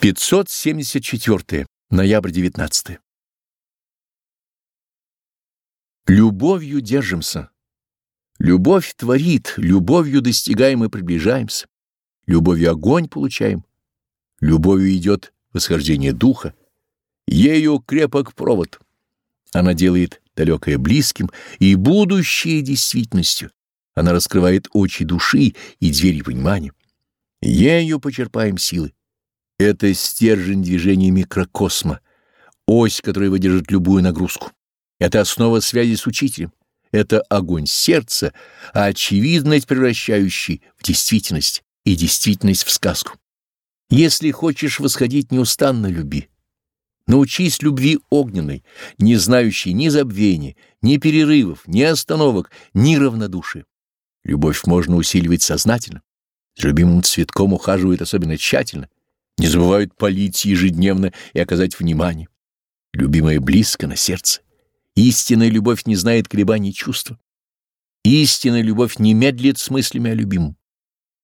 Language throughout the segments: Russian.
574. Ноябрь 19. Любовью держимся. Любовь творит, любовью достигаем и приближаемся. Любовью огонь получаем. Любовью идет восхождение духа. Ею крепок провод. Она делает далекое близким и будущее действительностью. Она раскрывает очи души и двери понимания. Ею почерпаем силы. Это стержень движения микрокосма, ось, которая выдержит любую нагрузку. Это основа связи с учителем. Это огонь сердца, а очевидность, превращающий в действительность и действительность в сказку. Если хочешь восходить неустанно, люби. Научись любви огненной, не знающей ни забвения, ни перерывов, ни остановок, ни равнодушия. Любовь можно усиливать сознательно. С любимым цветком ухаживают особенно тщательно — не забывают полить ежедневно и оказать внимание. Любимое близко на сердце. Истинная любовь не знает колебаний чувства. Истинная любовь не медлит с мыслями о любимом.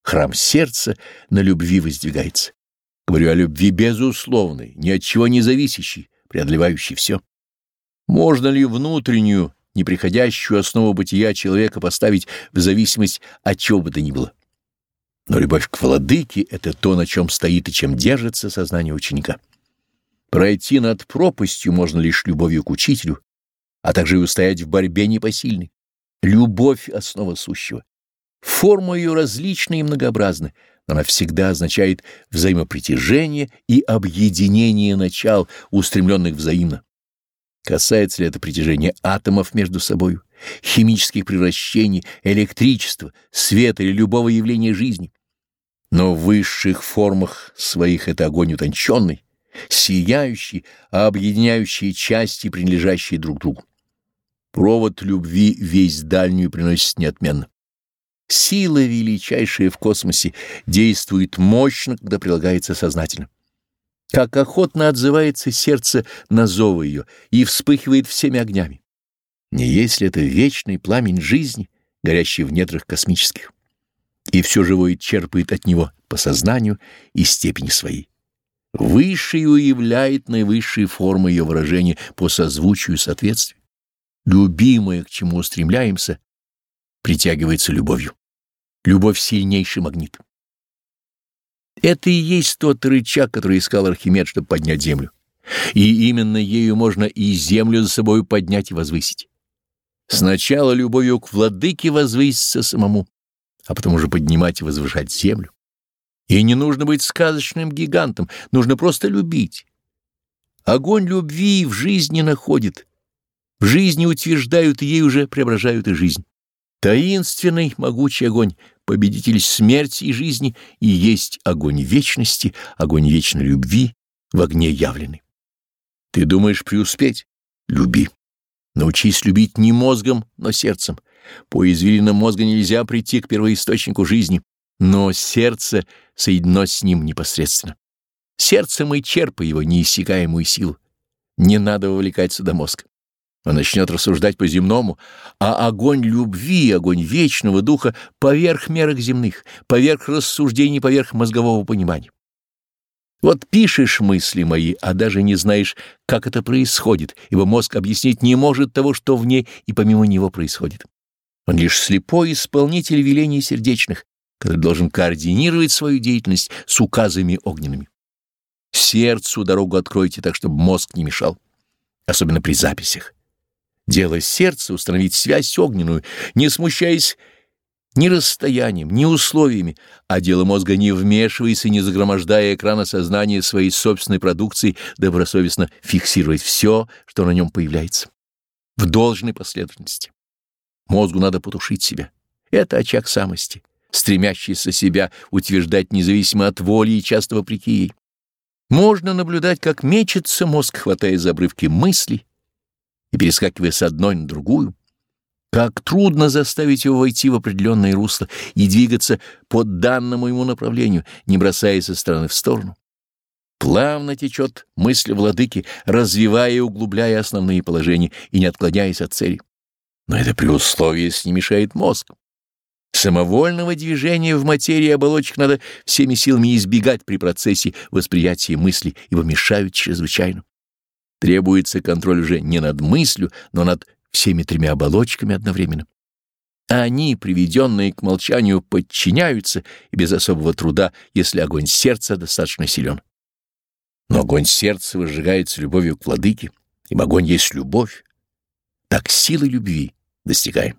Храм сердца на любви воздвигается. Говорю о любви безусловной, ни от чего не зависящей, преодолевающей все. Можно ли внутреннюю, неприходящую основу бытия человека поставить в зависимость от чего бы то ни было? Но любовь к владыке — это то, на чем стоит и чем держится сознание ученика. Пройти над пропастью можно лишь любовью к учителю, а также и устоять в борьбе непосильной. Любовь — основа сущего. Форма ее различна и многообразна, но она всегда означает взаимопритяжение и объединение начал, устремленных взаимно. Касается ли это притяжения атомов между собою, химических превращений, электричества, света или любого явления жизни? Но в высших формах своих это огонь утонченный, сияющий, а объединяющий части, принадлежащие друг другу. Провод любви весь дальнюю приносит неотменно. Сила величайшая в космосе действует мощно, когда прилагается сознательно. Как охотно отзывается сердце на зовы ее и вспыхивает всеми огнями. Не есть ли это вечный пламень жизни, горящий в недрах космических? И все живое черпает от него по сознанию и степени своей. Высшее уявляет наивысшие формы ее выражения по созвучию соответствию. Любимое, к чему устремляемся, притягивается любовью. Любовь — сильнейший магнит. Это и есть тот рычаг, который искал Архимед, чтобы поднять землю. И именно ею можно и землю за собой поднять и возвысить. Сначала любовью к владыке возвыситься самому, а потом уже поднимать и возвышать землю. И не нужно быть сказочным гигантом, нужно просто любить. Огонь любви в жизни находит, в жизни утверждают, ей уже преображают и жизнь. Таинственный, могучий огонь, победитель смерти и жизни, и есть огонь вечности, огонь вечной любви, в огне явленный. Ты думаешь преуспеть? Люби. Научись любить не мозгом, но сердцем. По извилинам мозга нельзя прийти к первоисточнику жизни, но сердце соединено с ним непосредственно. Сердцем и черпай его неиссякаемую силу. Не надо вовлекать сюда мозг. Он начнет рассуждать по-земному, а огонь любви, огонь вечного духа поверх мерок земных, поверх рассуждений, поверх мозгового понимания. Вот пишешь мысли мои, а даже не знаешь, как это происходит, ибо мозг объяснить не может того, что в ней и помимо него происходит. Он лишь слепой исполнитель велений сердечных, который должен координировать свою деятельность с указами огненными. Сердцу дорогу откройте так, чтобы мозг не мешал, особенно при записях. Дело сердца — установить связь огненную, не смущаясь ни расстоянием, ни условиями, а дело мозга не вмешиваясь и не загромождая экрана сознания своей собственной продукции, добросовестно фиксировать все, что на нем появляется, в должной последовательности. Мозгу надо потушить себя. Это очаг самости, стремящийся себя утверждать независимо от воли и часто вопреки ей. Можно наблюдать, как мечется мозг, хватая за обрывки мыслей и перескакивая с одной на другую. Как трудно заставить его войти в определенное русло и двигаться по данному ему направлению, не бросая со стороны в сторону. Плавно течет мысль владыки, развивая и углубляя основные положения и не отклоняясь от цели. Но это при условии, если не мешает мозг. Самовольного движения в материи оболочек надо всеми силами избегать при процессе восприятия мысли, ибо мешают чрезвычайно. Требуется контроль уже не над мыслью, но над всеми тремя оболочками одновременно. Они, приведенные к молчанию, подчиняются и без особого труда, если огонь сердца достаточно силен. Но огонь сердца выжигается любовью к владыке, и огонь есть любовь. Так силы любви достигаем.